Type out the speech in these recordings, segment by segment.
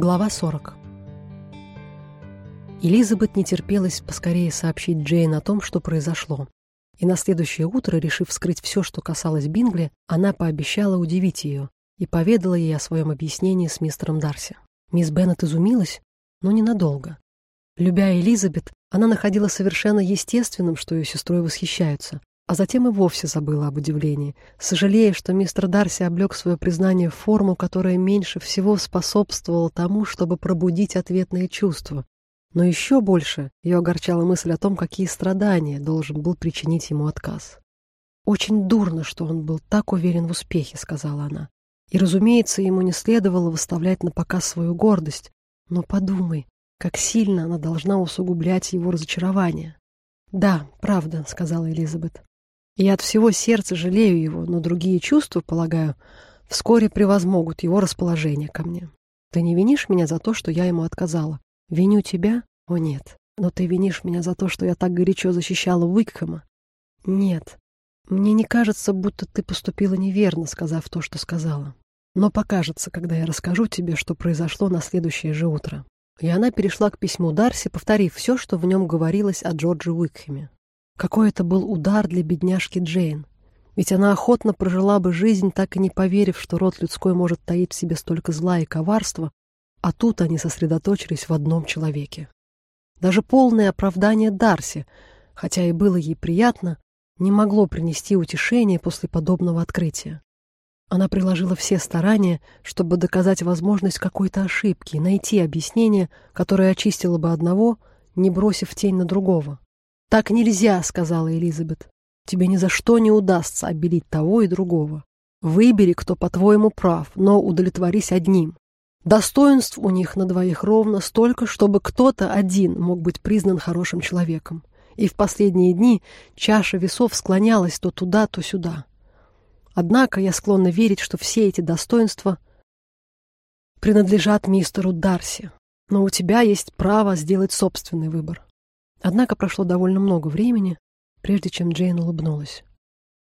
Глава 40 Элизабет не терпелась поскорее сообщить Джейн о том, что произошло. И на следующее утро, решив вскрыть все, что касалось Бингли, она пообещала удивить ее и поведала ей о своем объяснении с мистером Дарси. Мисс Беннет изумилась, но ненадолго. Любя Элизабет, она находила совершенно естественным, что ее сестрой восхищаются, а затем и вовсе забыла об удивлении, сожалея, что мистер Дарси облег свое признание в форму, которая меньше всего способствовала тому, чтобы пробудить ответные чувства. Но еще больше ее огорчала мысль о том, какие страдания должен был причинить ему отказ. «Очень дурно, что он был так уверен в успехе», — сказала она. «И, разумеется, ему не следовало выставлять на показ свою гордость. Но подумай, как сильно она должна усугублять его разочарование». «Да, правда», — сказала Элизабет. Я от всего сердца жалею его, но другие чувства, полагаю, вскоре превозмогут его расположение ко мне. Ты не винишь меня за то, что я ему отказала? Виню тебя? О, нет. Но ты винишь меня за то, что я так горячо защищала Уикхэма? Нет. Мне не кажется, будто ты поступила неверно, сказав то, что сказала. Но покажется, когда я расскажу тебе, что произошло на следующее же утро. И она перешла к письму Дарси, повторив все, что в нем говорилось о Джорджи Уикхэме. Какой это был удар для бедняжки Джейн. Ведь она охотно прожила бы жизнь, так и не поверив, что род людской может таить в себе столько зла и коварства, а тут они сосредоточились в одном человеке. Даже полное оправдание Дарси, хотя и было ей приятно, не могло принести утешения после подобного открытия. Она приложила все старания, чтобы доказать возможность какой-то ошибки и найти объяснение, которое очистило бы одного, не бросив тень на другого. «Так нельзя», — сказала Элизабет. «Тебе ни за что не удастся обелить того и другого. Выбери, кто по-твоему прав, но удовлетворись одним. Достоинств у них на двоих ровно столько, чтобы кто-то один мог быть признан хорошим человеком. И в последние дни чаша весов склонялась то туда, то сюда. Однако я склонна верить, что все эти достоинства принадлежат мистеру Дарси. Но у тебя есть право сделать собственный выбор. Однако прошло довольно много времени, прежде чем Джейн улыбнулась.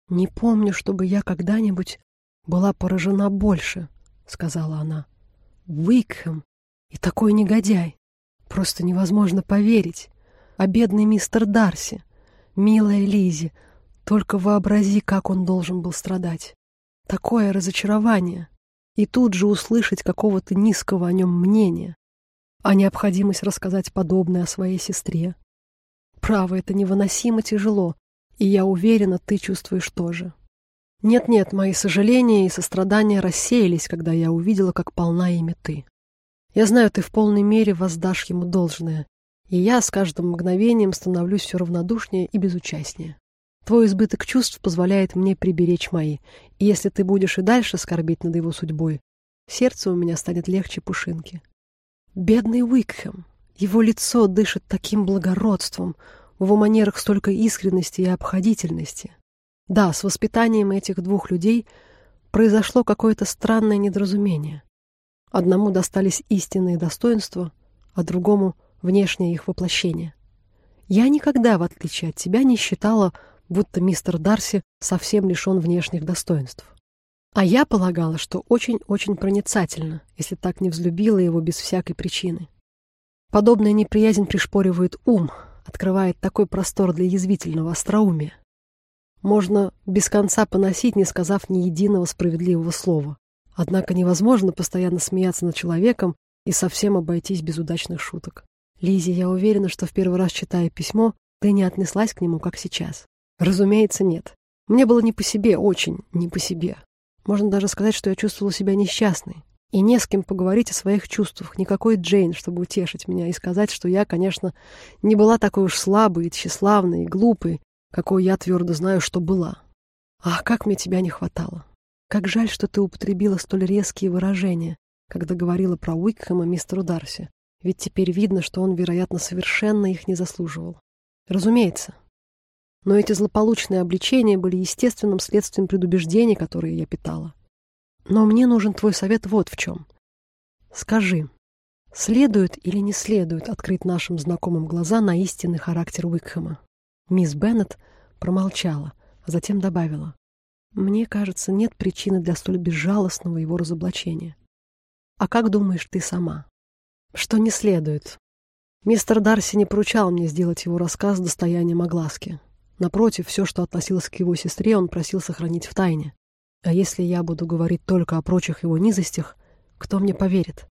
«Не помню, чтобы я когда-нибудь была поражена больше», — сказала она. «Уикхэм! И такой негодяй! Просто невозможно поверить! А бедный мистер Дарси! Милая Лизи! Только вообрази, как он должен был страдать! Такое разочарование! И тут же услышать какого-то низкого о нем мнения, а необходимость рассказать подобное о своей сестре, Право, это невыносимо тяжело, и я уверена, ты чувствуешь тоже. Нет-нет, мои сожаления и сострадания рассеялись, когда я увидела, как полна ими ты. Я знаю, ты в полной мере воздашь ему должное, и я с каждым мгновением становлюсь все равнодушнее и безучастнее. Твой избыток чувств позволяет мне приберечь мои, и если ты будешь и дальше скорбить над его судьбой, сердце у меня станет легче пушинки. Бедный Уикхэм, его лицо дышит таким благородством, в его манерах столько искренности и обходительности. Да, с воспитанием этих двух людей произошло какое-то странное недоразумение. Одному достались истинные достоинства, а другому — внешнее их воплощение. Я никогда, в отличие от тебя, не считала, будто мистер Дарси совсем лишен внешних достоинств. А я полагала, что очень-очень проницательно, если так не взлюбила его без всякой причины. Подобная неприязнь пришпоривает ум, открывает такой простор для язвительного остроумия. Можно без конца поносить, не сказав ни единого справедливого слова. Однако невозможно постоянно смеяться над человеком и совсем обойтись без удачных шуток. Лизи, я уверена, что в первый раз читая письмо, ты не отнеслась к нему, как сейчас. Разумеется, нет. Мне было не по себе, очень не по себе. Можно даже сказать, что я чувствовала себя несчастной. И не с кем поговорить о своих чувствах, никакой Джейн, чтобы утешить меня и сказать, что я, конечно, не была такой уж слабой, и тщеславной и глупой, какой я твердо знаю, что была. Ах, как мне тебя не хватало. Как жаль, что ты употребила столь резкие выражения, когда говорила про Уикхэма мистеру Дарси. Ведь теперь видно, что он, вероятно, совершенно их не заслуживал. Разумеется. Но эти злополучные обличения были естественным следствием предубеждений, которые я питала. Но мне нужен твой совет вот в чем. Скажи, следует или не следует открыть нашим знакомым глаза на истинный характер Уикхэма? Мисс Беннет промолчала, а затем добавила. Мне кажется, нет причины для столь безжалостного его разоблачения. А как думаешь ты сама? что не следует. Мистер Дарси не поручал мне сделать его рассказ достоянием огласки. Напротив, все, что относилось к его сестре, он просил сохранить в тайне. А если я буду говорить только о прочих его низостях, кто мне поверит?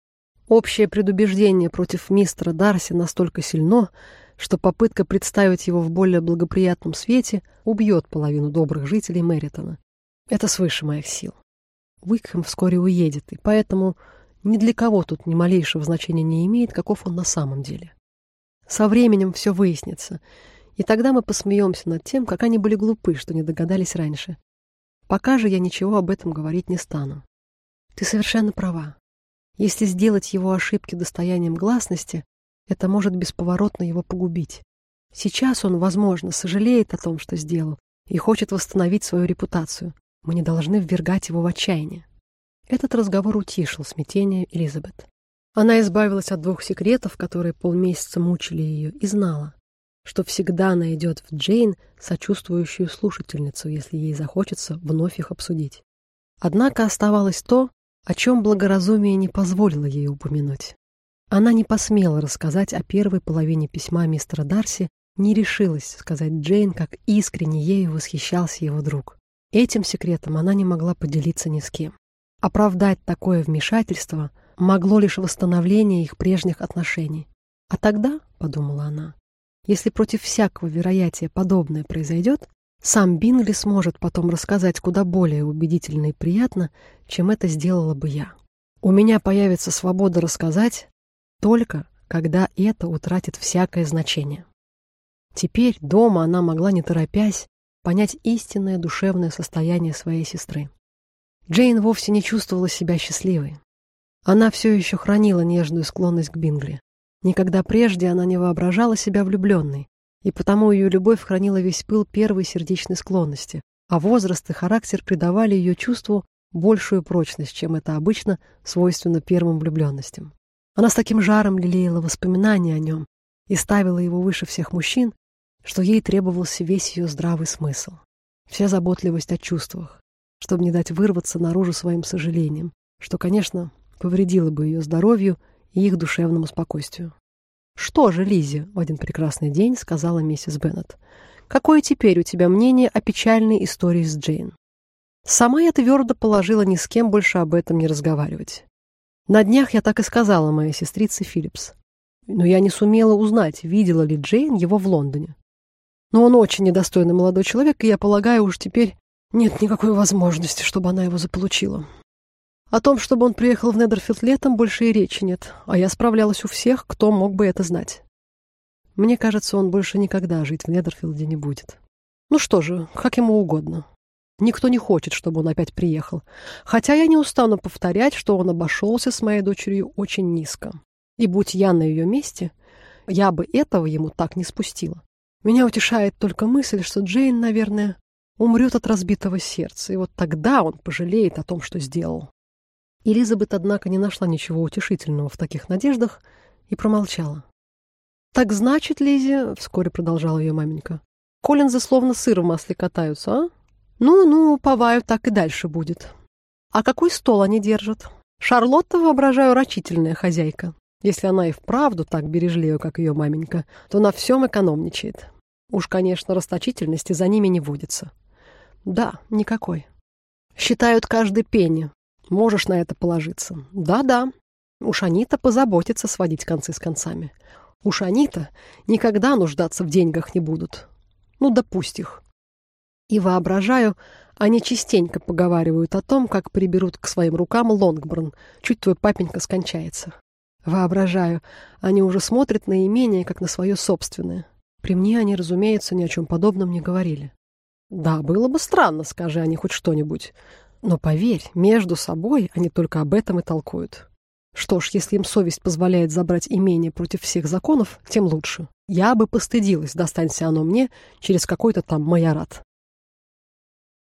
Общее предубеждение против мистера Дарси настолько сильно, что попытка представить его в более благоприятном свете убьет половину добрых жителей Мэритона. Это свыше моих сил. Уикхэм вскоре уедет, и поэтому ни для кого тут ни малейшего значения не имеет, каков он на самом деле. Со временем все выяснится, и тогда мы посмеемся над тем, как они были глупы, что не догадались раньше. Пока же я ничего об этом говорить не стану. Ты совершенно права. Если сделать его ошибки достоянием гласности, это может бесповоротно его погубить. Сейчас он, возможно, сожалеет о том, что сделал, и хочет восстановить свою репутацию. Мы не должны ввергать его в отчаяние. Этот разговор утишил смятение Элизабет. Она избавилась от двух секретов, которые полмесяца мучили ее, и знала, что всегда найдет в Джейн сочувствующую слушательницу, если ей захочется вновь их обсудить. Однако оставалось то, о чем благоразумие не позволило ей упомянуть. Она не посмела рассказать о первой половине письма мистера Дарси, не решилась сказать Джейн, как искренне ею восхищался его друг. Этим секретом она не могла поделиться ни с кем. Оправдать такое вмешательство могло лишь восстановление их прежних отношений. А тогда, — подумала она, — если против всякого вероятия подобное произойдет, сам Бингли сможет потом рассказать куда более убедительно и приятно, чем это сделала бы я. У меня появится свобода рассказать только, когда это утратит всякое значение. Теперь дома она могла, не торопясь, понять истинное душевное состояние своей сестры. Джейн вовсе не чувствовала себя счастливой. Она все еще хранила нежную склонность к Бингли. Никогда прежде она не воображала себя влюбленной, и потому ее любовь хранила весь пыл первой сердечной склонности, а возраст и характер придавали ее чувству большую прочность, чем это обычно свойственно первым влюбленностям. Она с таким жаром лелеяла воспоминания о нем и ставила его выше всех мужчин, что ей требовался весь ее здравый смысл, вся заботливость о чувствах, чтобы не дать вырваться наружу своим сожалением, что, конечно, повредило бы ее здоровью и их душевному спокойствию. «Что же, Лизи, в один прекрасный день сказала миссис Беннет, «какое теперь у тебя мнение о печальной истории с Джейн?» Сама я твердо положила ни с кем больше об этом не разговаривать. На днях я так и сказала моей сестрице Филлипс. Но я не сумела узнать, видела ли Джейн его в Лондоне. Но он очень недостойный молодой человек, и я полагаю, уж теперь нет никакой возможности, чтобы она его заполучила. О том, чтобы он приехал в Недерфилд летом, больше и речи нет, а я справлялась у всех, кто мог бы это знать. Мне кажется, он больше никогда жить в Недерфилде не будет. Ну что же, как ему угодно. Никто не хочет, чтобы он опять приехал. Хотя я не устану повторять, что он обошелся с моей дочерью очень низко. И будь я на ее месте, я бы этого ему так не спустила. Меня утешает только мысль, что Джейн, наверное, умрет от разбитого сердца, и вот тогда он пожалеет о том, что сделал. Элизабет, однако, не нашла ничего утешительного в таких надеждах и промолчала. «Так значит, Лизи, — вскоре продолжала ее маменька, — Коллинзы словно сыр в масле катаются, а? Ну-ну, поваю так и дальше будет. А какой стол они держат? Шарлотта, воображаю, рачительная хозяйка. Если она и вправду так бережлива, как ее маменька, то на всем экономничает. Уж, конечно, расточительности за ними не водится. Да, никакой. Считают каждый пенни. Можешь на это положиться. Да-да. Уж они-то позаботятся сводить концы с концами. Уж они-то никогда нуждаться в деньгах не будут. Ну да их. И воображаю, они частенько поговаривают о том, как приберут к своим рукам Лонгборн, чуть твой папенька скончается. Воображаю, они уже смотрят на имение, как на свое собственное. При мне они, разумеется, ни о чем подобном не говорили. Да, было бы странно, скажи они хоть что-нибудь. Но поверь, между собой они только об этом и толкуют. Что ж, если им совесть позволяет забрать имение против всех законов, тем лучше. Я бы постыдилась, достанься оно мне через какой-то там майорат.